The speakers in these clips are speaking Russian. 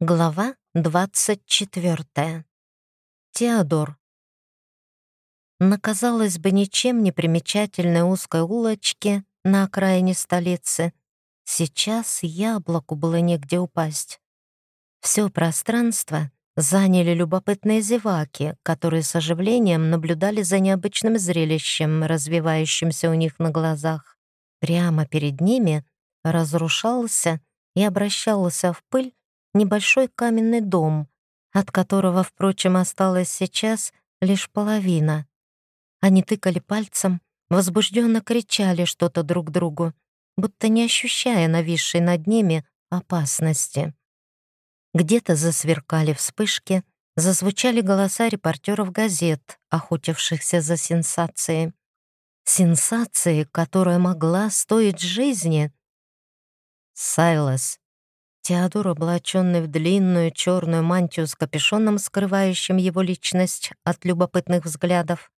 Глава 24. Теодор. На, казалось бы, ничем не примечательной узкой улочке на окраине столицы сейчас яблоку было негде упасть. Все пространство заняли любопытные зеваки, которые с оживлением наблюдали за необычным зрелищем, развивающимся у них на глазах. Прямо перед ними разрушался и обращался в пыль небольшой каменный дом, от которого, впрочем, осталась сейчас лишь половина. Они тыкали пальцем, возбужденно кричали что-то друг другу, будто не ощущая нависшей над ними опасности. Где-то засверкали вспышки, зазвучали голоса репортеров газет, охотившихся за сенсацией. Сенсации, которая могла стоить жизни. «Сайлас», Теодор, облаченный в длинную черную мантию с капюшоном, скрывающим его личность от любопытных взглядов,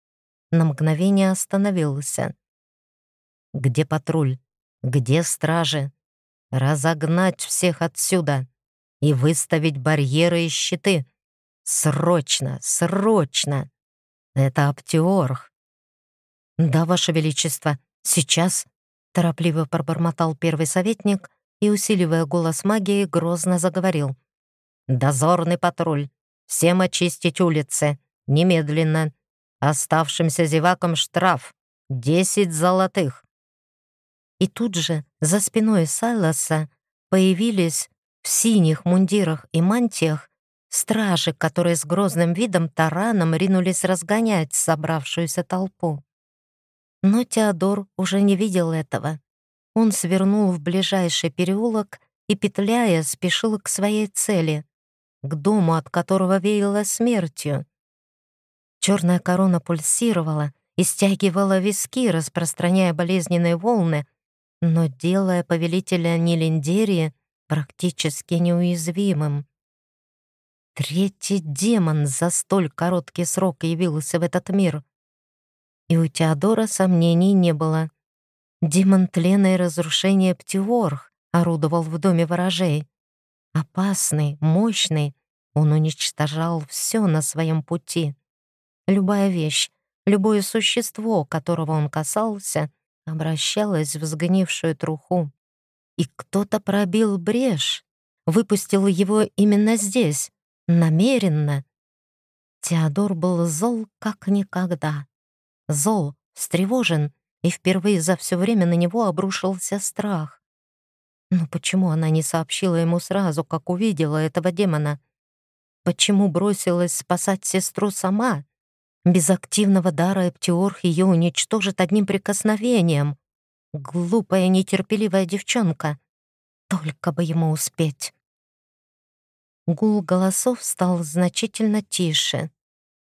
на мгновение остановился. «Где патруль? Где стражи? Разогнать всех отсюда и выставить барьеры и щиты. Срочно, срочно! Это Аптеорх!» «Да, Ваше Величество, сейчас!» — торопливо пробормотал первый советник — и, усиливая голос магии, грозно заговорил. «Дозорный патруль! Всем очистить улицы! Немедленно! Оставшимся зевакам штраф! Десять золотых!» И тут же за спиной Сайлоса появились в синих мундирах и мантиях стражи, которые с грозным видом тараном ринулись разгонять собравшуюся толпу. Но Теодор уже не видел этого. Он свернул в ближайший переулок и, петляя, спешил к своей цели, к дому, от которого веяло смертью. Черная корона пульсировала и стягивала виски, распространяя болезненные волны, но делая повелителя Нилендерии практически неуязвимым. Третий демон за столь короткий срок явился в этот мир. И у Теодора сомнений не было. Демон тлена и разрушения Птиорх орудовал в доме ворожей. Опасный, мощный, он уничтожал все на своем пути. Любая вещь, любое существо, которого он касался, обращалось в сгнившую труху. И кто-то пробил брешь, выпустил его именно здесь, намеренно. Теодор был зол как никогда. Зол, встревожен и впервые за все время на него обрушился страх. Но почему она не сообщила ему сразу, как увидела этого демона? Почему бросилась спасать сестру сама? Без активного дара Эптиорх ее уничтожит одним прикосновением. Глупая, нетерпеливая девчонка. Только бы ему успеть. Гул голосов стал значительно тише.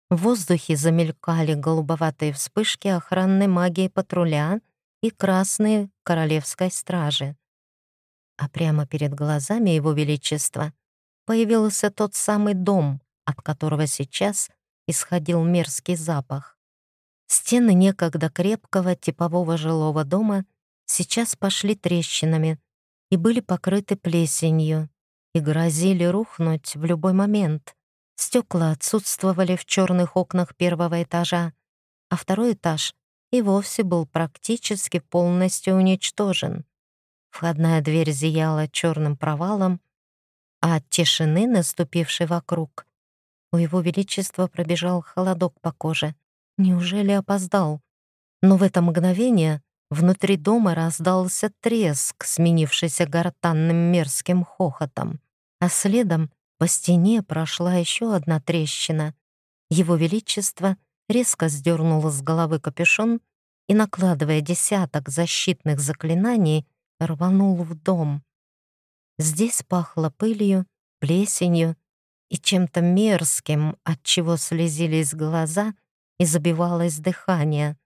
В воздухе замелькали голубоватые вспышки охранной магии патруля и красные королевской стражи. А прямо перед глазами его величества появился тот самый дом, от которого сейчас исходил мерзкий запах. Стены некогда крепкого типового жилого дома сейчас пошли трещинами и были покрыты плесенью и грозили рухнуть в любой момент. Стекла отсутствовали в черных окнах первого этажа, а второй этаж и вовсе был практически полностью уничтожен. Входная дверь зияла черным провалом, а от тишины, наступившей вокруг, у его величества пробежал холодок по коже. Неужели опоздал? Но в это мгновение внутри дома раздался треск, сменившийся гортанным мерзким хохотом, а следом по стене прошла еще одна трещина. Его Величество резко сдернуло с головы капюшон и, накладывая десяток защитных заклинаний, рванул в дом. Здесь пахло пылью, плесенью и чем-то мерзким, от чего слезились глаза и забивалось дыхание.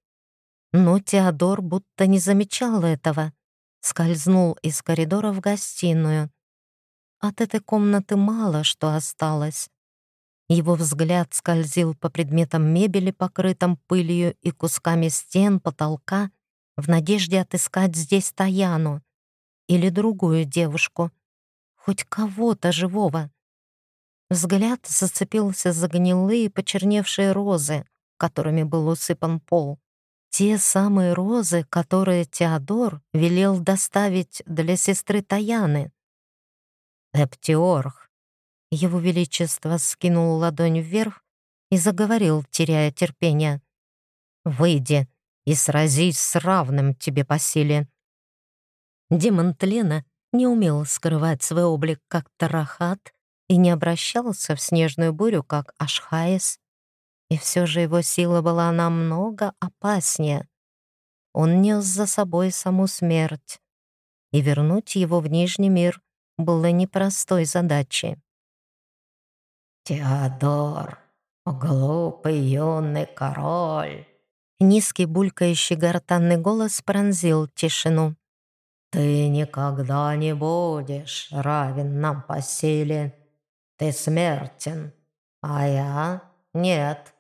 Но Теодор будто не замечал этого, скользнул из коридора в гостиную, от этой комнаты мало что осталось. Его взгляд скользил по предметам мебели, покрытым пылью и кусками стен, потолка, в надежде отыскать здесь Таяну или другую девушку, хоть кого-то живого, Взгляд зацепился за гнилые почерневшие розы, которыми был усыпан пол. Те самые розы, которые Теодор велел доставить для сестры Таяны. Эптиорх. Его Величество скинул ладонь вверх и заговорил, теряя терпение. «Выйди и сразись с равным тебе по силе». Демон тлена не умел скрывать свой облик как Тарахат и не обращался в снежную бурю, как Ашхаис. И все же его сила была намного опаснее. Он нес за собой саму смерть, и вернуть его в Нижний мир было непростой задачей. «Теодор, глупый юный король!» Низкий булькающий гортанный голос пронзил тишину. «Ты никогда не будешь равен нам по силе. Ты смертен, а я — нет.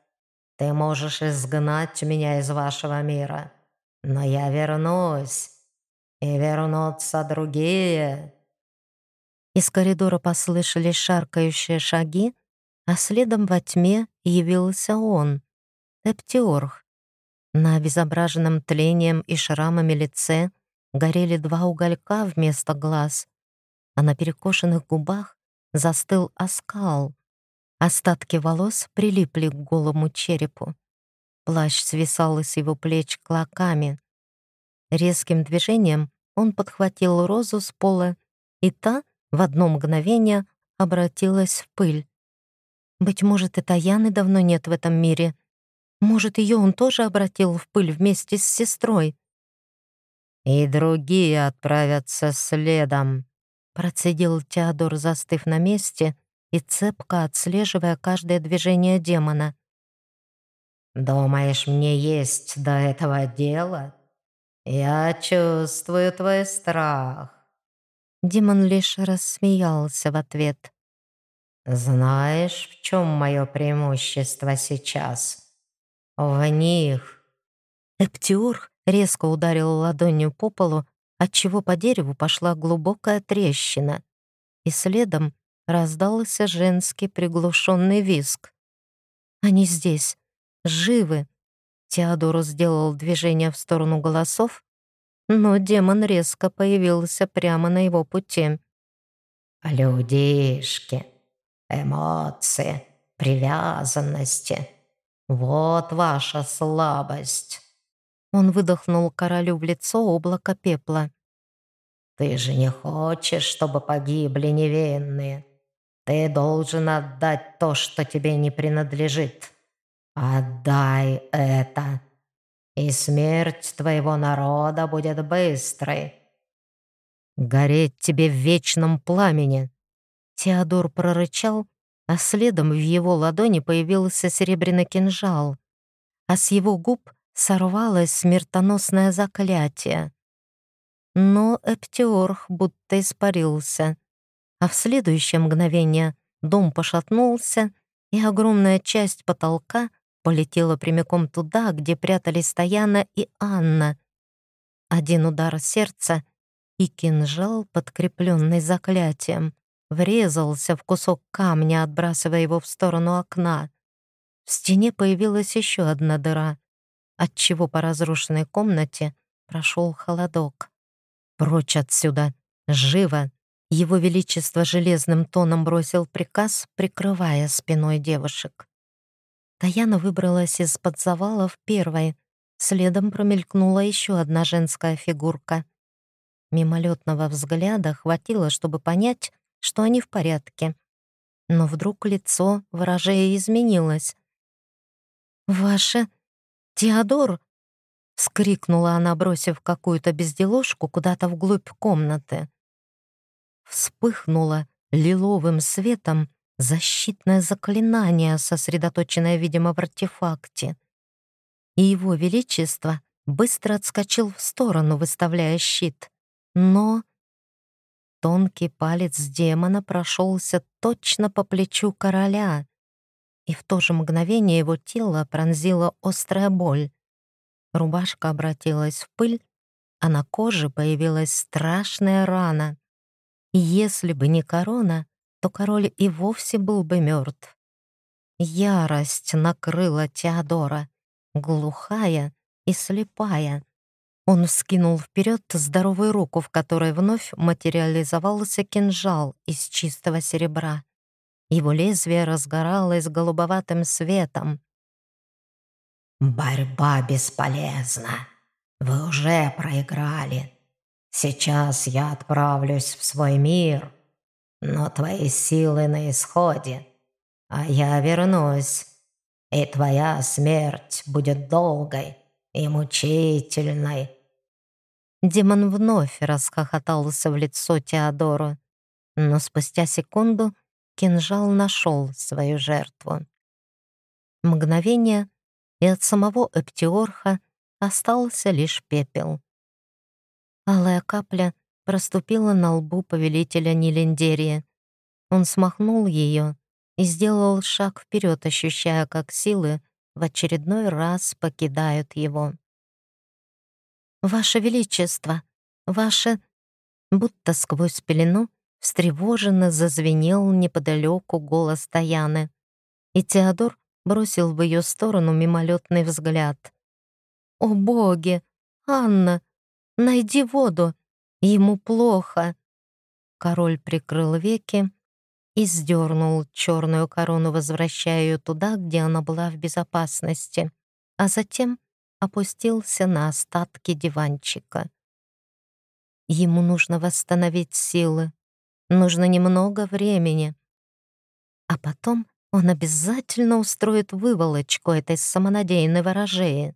Ты можешь изгнать меня из вашего мира, но я вернусь, и вернутся другие». Из коридора послышались шаркающие шаги, а следом во тьме явился он, Эптиорх. На обезображенном тлением и шрамами лице горели два уголька вместо глаз, а на перекошенных губах застыл оскал. Остатки волос прилипли к голому черепу. Плащ свисал из его плеч клоками. Резким движением он подхватил розу с пола, и та в одно мгновение обратилась в пыль. Быть может, и Таяны давно нет в этом мире. Может, ее он тоже обратил в пыль вместе с сестрой. «И другие отправятся следом», — процедил Теодор, застыв на месте и цепко отслеживая каждое движение демона. «Думаешь, мне есть до этого дело? Я чувствую твой страх». Демон лишь рассмеялся в ответ. Знаешь, в чем мое преимущество сейчас? В них. Эптиор резко ударил ладонью по полу, отчего по дереву пошла глубокая трещина, и следом раздался женский приглушенный визг. «Они здесь, живы!» Теодор сделал движение в сторону голосов, но демон резко появился прямо на его пути. «Людишки!» Эмоции, привязанности. Вот ваша слабость. Он выдохнул королю в лицо облако пепла. Ты же не хочешь, чтобы погибли невинные. Ты должен отдать то, что тебе не принадлежит. Отдай это, и смерть твоего народа будет быстрой. Гореть тебе в вечном пламени, Теодор прорычал, а следом в его ладони появился серебряный кинжал, а с его губ сорвалось смертоносное заклятие. Но Эптиорх будто испарился, а в следующее мгновение дом пошатнулся, и огромная часть потолка полетела прямиком туда, где прятались Таяна и Анна. Один удар сердца и кинжал, подкрепленный заклятием, врезался в кусок камня, отбрасывая его в сторону окна. В стене появилась еще одна дыра, отчего по разрушенной комнате прошел холодок. «Прочь отсюда! Живо!» Его Величество железным тоном бросил приказ, прикрывая спиной девушек. Таяна выбралась из-под завалов первой, следом промелькнула еще одна женская фигурка. Мимолетного взгляда хватило, чтобы понять, что они в порядке. Но вдруг лицо ворожея изменилось. «Ваше... Теодор!» — вскрикнула она, бросив какую-то безделушку куда-то вглубь комнаты. Вспыхнуло лиловым светом защитное заклинание, сосредоточенное, видимо, в артефакте. И его величество быстро отскочил в сторону, выставляя щит. Но Тонкий палец демона прошелся точно по плечу короля, и в то же мгновение его тело пронзила острая боль. Рубашка обратилась в пыль, а на коже появилась страшная рана. Если бы не корона, то король и вовсе был бы мертв. Ярость накрыла Теодора, глухая и слепая. Он вскинул вперед здоровую руку, в которой вновь материализовался кинжал из чистого серебра. Его лезвие разгоралось голубоватым светом. «Борьба бесполезна. Вы уже проиграли. Сейчас я отправлюсь в свой мир, но твои силы на исходе, а я вернусь, и твоя смерть будет долгой и мучительной». Демон вновь расхохотался в лицо Теодору, но спустя секунду кинжал нашел свою жертву. Мгновение, и от самого Эптиорха остался лишь пепел. Алая капля проступила на лбу повелителя Нилендерии. Он смахнул ее и сделал шаг вперед, ощущая, как силы в очередной раз покидают его. «Ваше Величество! Ваше...» Будто сквозь пелену встревоженно зазвенел неподалеку голос Таяны, и Теодор бросил в ее сторону мимолетный взгляд. «О боги! Анна! Найди воду! Ему плохо!» Король прикрыл веки и сдернул черную корону, возвращая ее туда, где она была в безопасности, а затем опустился на остатки диванчика. Ему нужно восстановить силы, нужно немного времени. А потом он обязательно устроит выволочку этой самонадеянной ворожеи.